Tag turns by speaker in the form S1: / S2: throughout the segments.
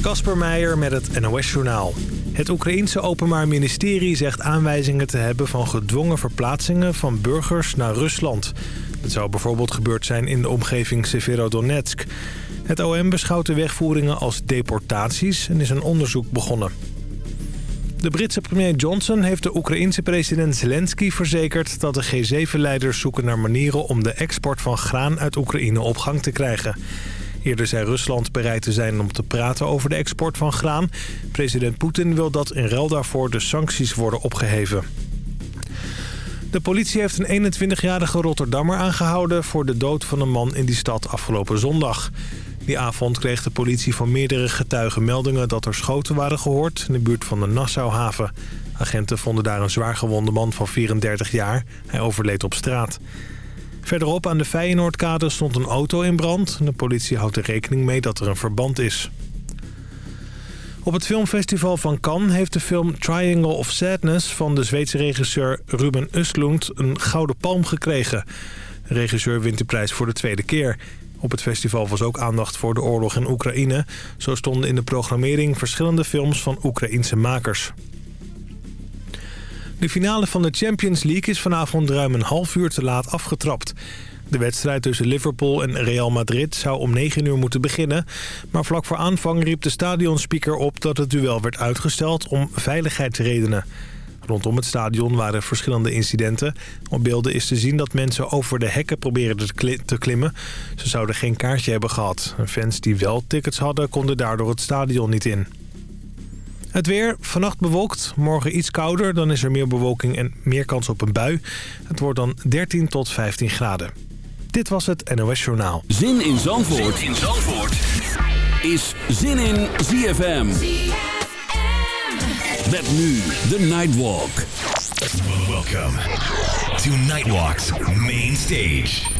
S1: Kasper Meijer met het NOS-journaal. Het Oekraïense Openbaar Ministerie zegt aanwijzingen te hebben... van gedwongen verplaatsingen van burgers naar Rusland. Dat zou bijvoorbeeld gebeurd zijn in de omgeving Severodonetsk. Het OM beschouwt de wegvoeringen als deportaties en is een onderzoek begonnen. De Britse premier Johnson heeft de Oekraïense president Zelensky verzekerd... dat de G7-leiders zoeken naar manieren om de export van graan uit Oekraïne op gang te krijgen. Eerder zei Rusland bereid te zijn om te praten over de export van graan. President Poetin wil dat in ruil daarvoor de sancties worden opgeheven. De politie heeft een 21-jarige Rotterdammer aangehouden... voor de dood van een man in die stad afgelopen zondag. Die avond kreeg de politie van meerdere getuigen meldingen... dat er schoten waren gehoord in de buurt van de Nassauhaven. Agenten vonden daar een zwaargewonde man van 34 jaar. Hij overleed op straat. Verderop aan de Feyenoordkade stond een auto in brand. De politie houdt er rekening mee dat er een verband is. Op het filmfestival van Cannes heeft de film Triangle of Sadness... van de Zweedse regisseur Ruben Östlund een gouden palm gekregen. De regisseur wint de prijs voor de tweede keer. Op het festival was ook aandacht voor de oorlog in Oekraïne. Zo stonden in de programmering verschillende films van Oekraïense makers. De finale van de Champions League is vanavond ruim een half uur te laat afgetrapt. De wedstrijd tussen Liverpool en Real Madrid zou om 9 uur moeten beginnen. Maar vlak voor aanvang riep de stadionspeaker op dat het duel werd uitgesteld om veiligheidsredenen. Rondom het stadion waren verschillende incidenten. Op beelden is te zien dat mensen over de hekken probeerden te klimmen. Ze zouden geen kaartje hebben gehad. Fans die wel tickets hadden konden daardoor het stadion niet in. Het weer, vannacht bewolkt, morgen iets kouder. Dan is er meer bewolking en meer kans op een bui. Het wordt dan 13 tot 15 graden. Dit was het NOS Journaal.
S2: Zin in Zandvoort, zin in Zandvoort. is Zin in ZFM. Met nu de Nightwalk.
S3: Welcome to Nightwalk's Main Stage.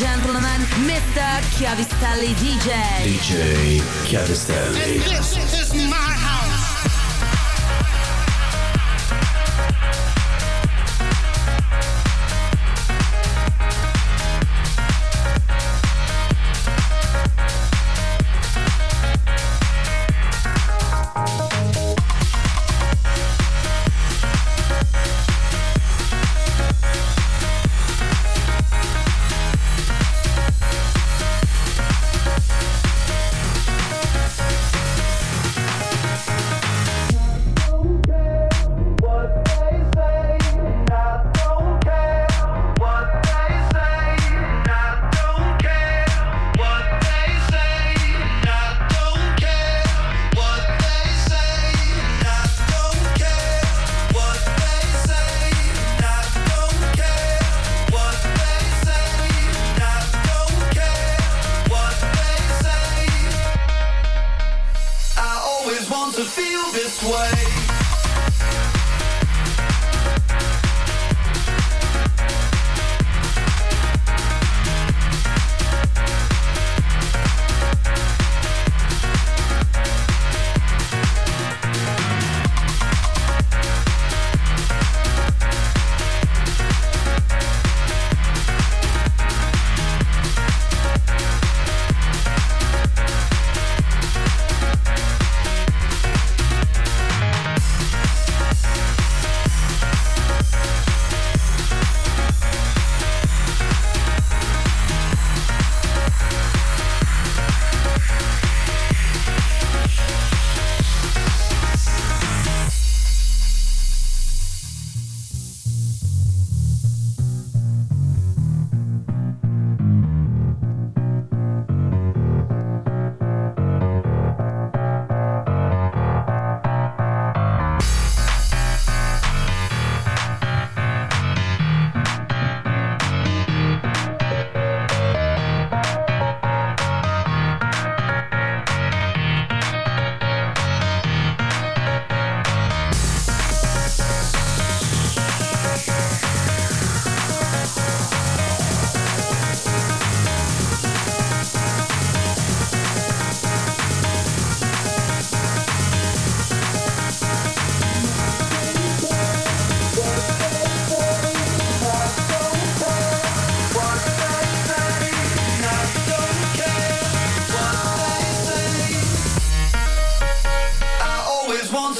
S4: gentlemen, Mr. Chiavistelli DJ.
S2: DJ Chiavistelli.
S5: And this is my house.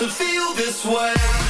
S6: To feel this way.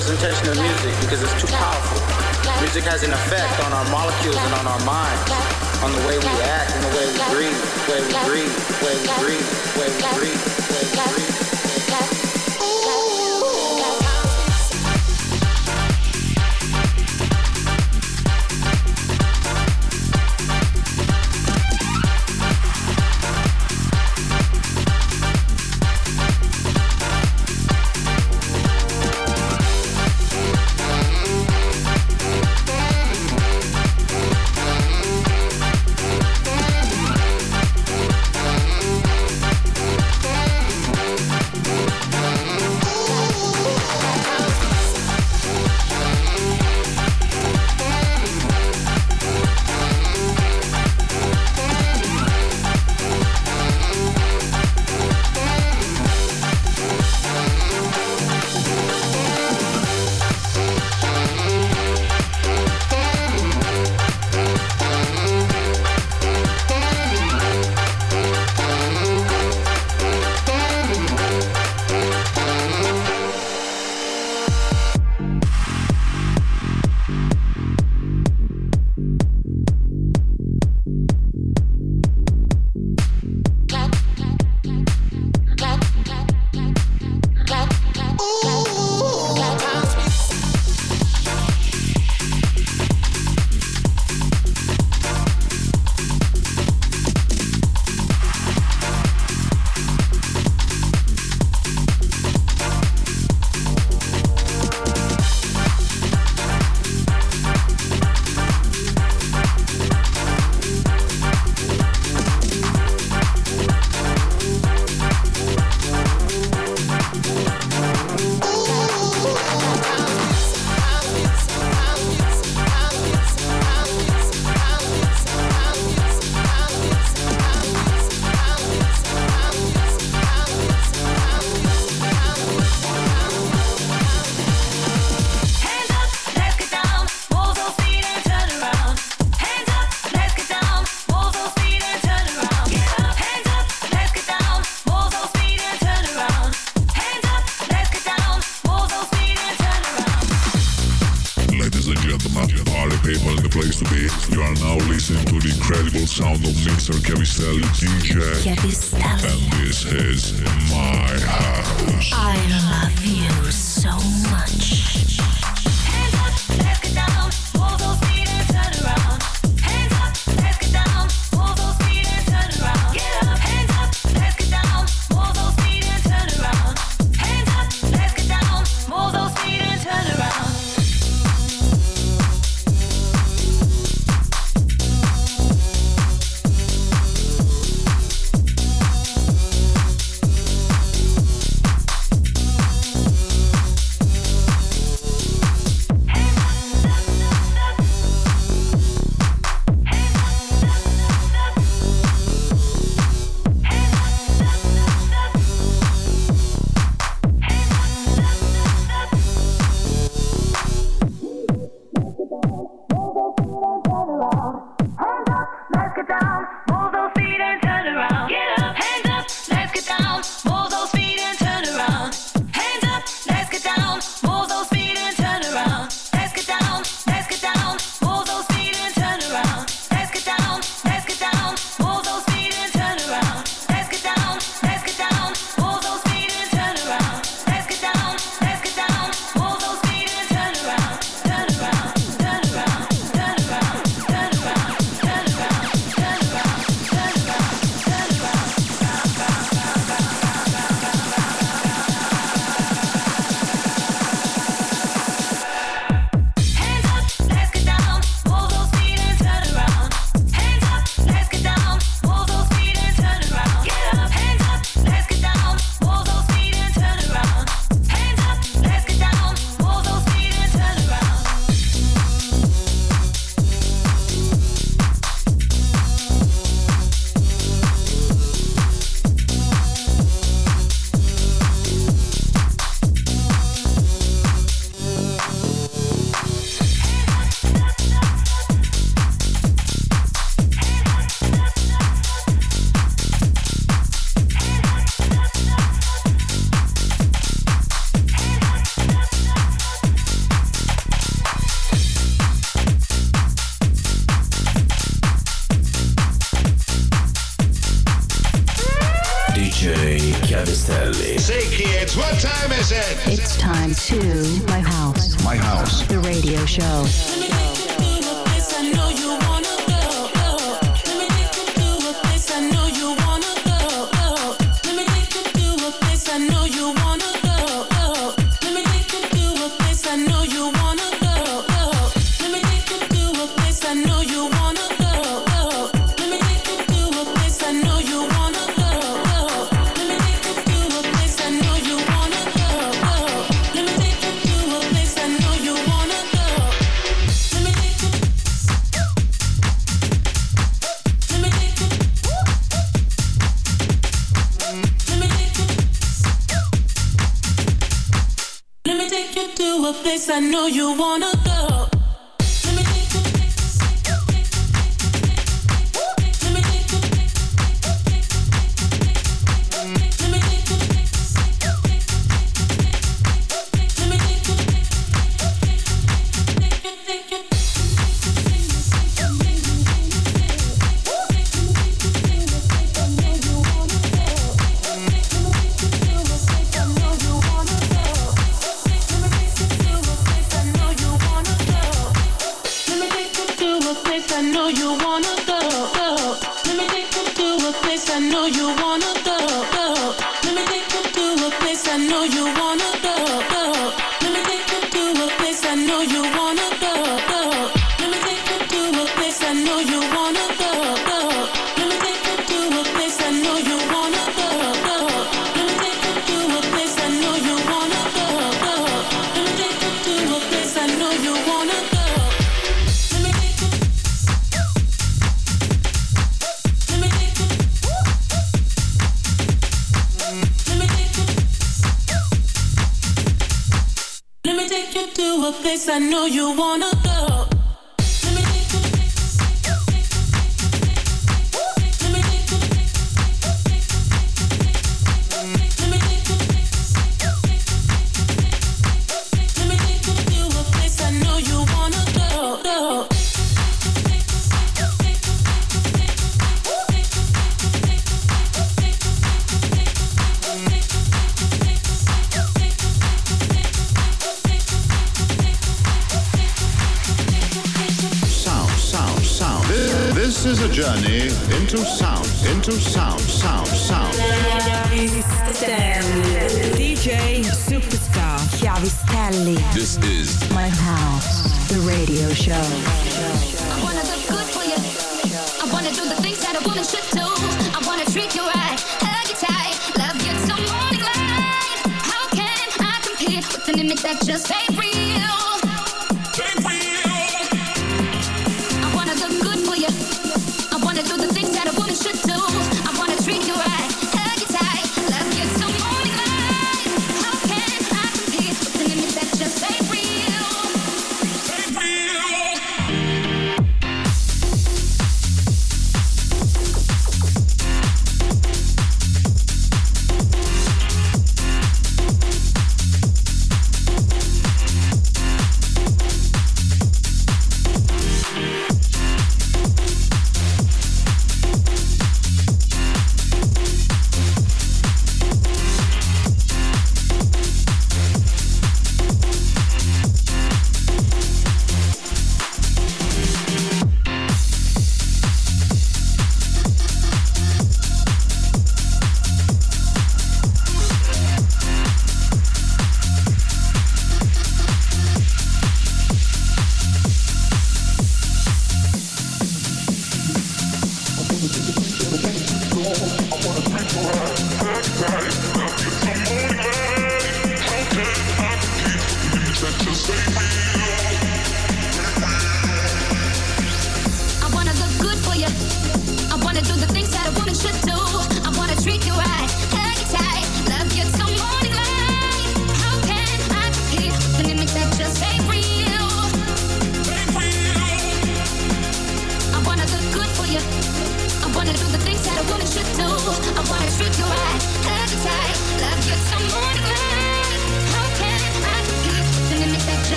S7: Misrepresentation of music because it's too powerful. Music has an effect on our molecules and on our minds, on the way we act and the way we breathe, the way we breathe, the way we breathe, the way we breathe, the way we breathe.
S8: Marcelo you
S9: wanna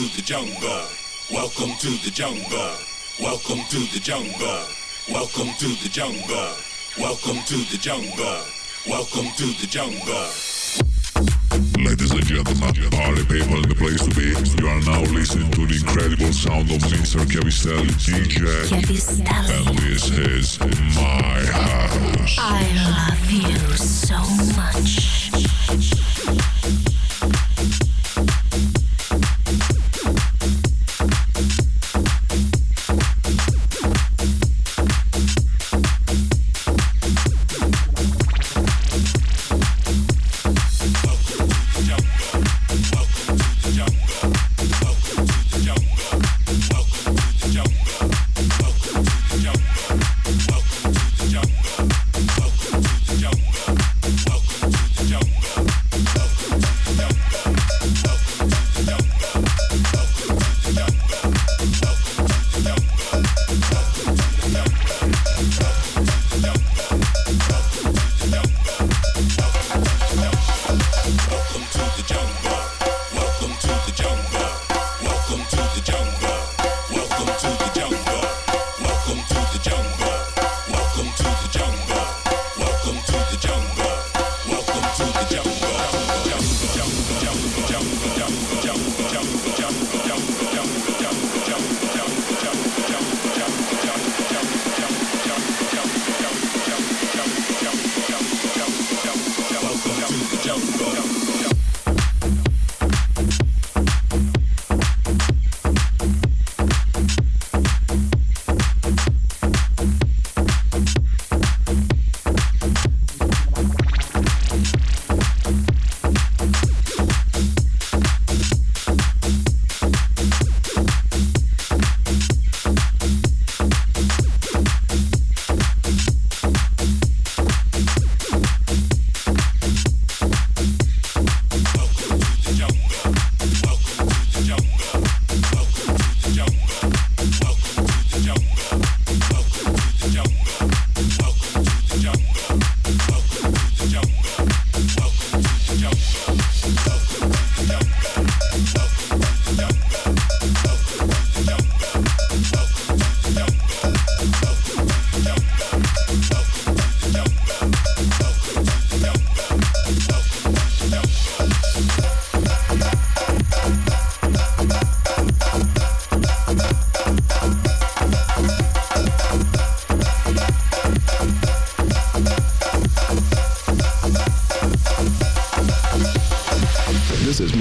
S10: To the
S11: jungle. Welcome to the jungle. Welcome to the jungle. Welcome to the jungle. Welcome to the jungle. Welcome to the jungle.
S12: Ladies and gentlemen, party people in the place to be. You are now listening to the incredible sound of Mr. Chiavistelli DJ.
S6: Chiavistelli.
S12: And this is my house.
S6: I love you so much.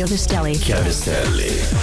S4: Chiavistelli.
S3: Chiavistelli.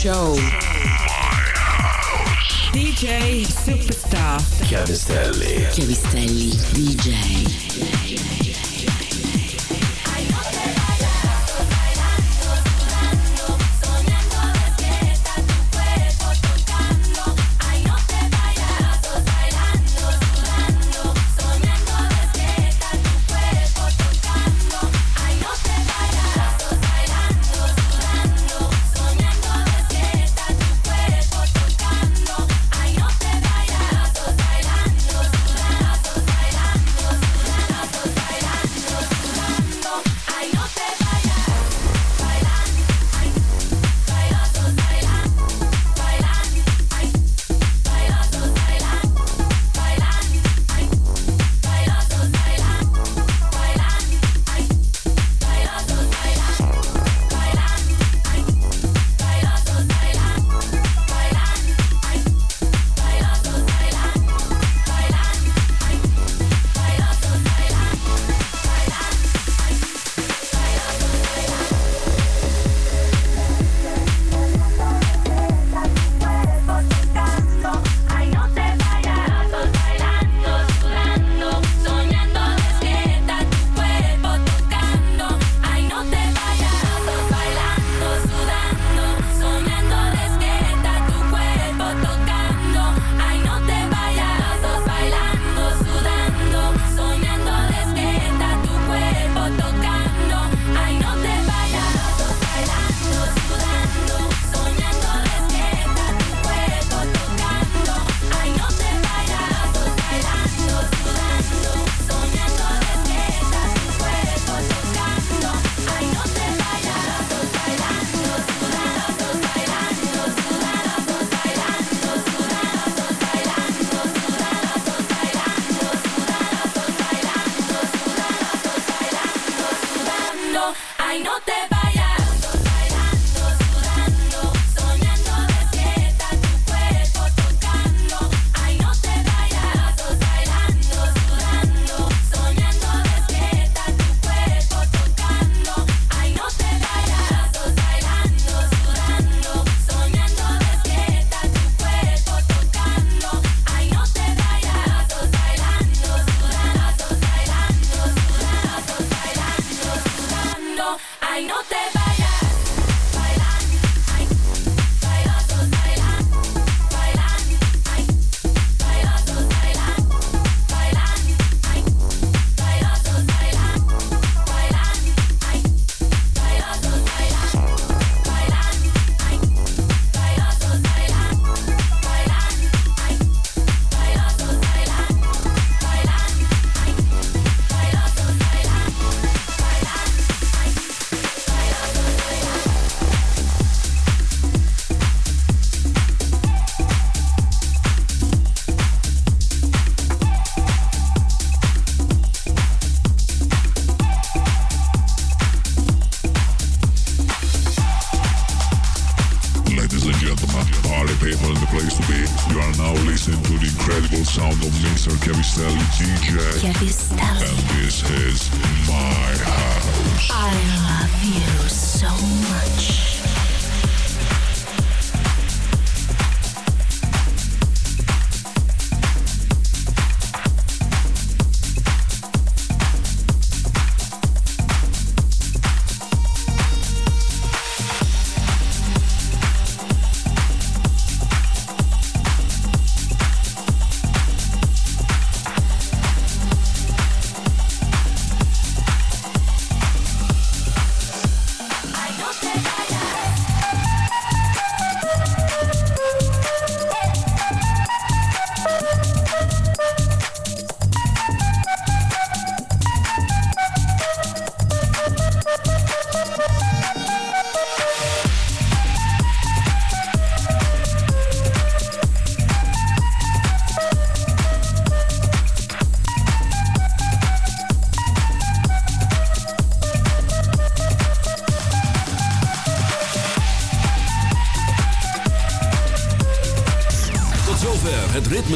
S8: Show.
S10: DJ Superstar.
S3: Chiavistelli.
S8: Chiavistelli DJ.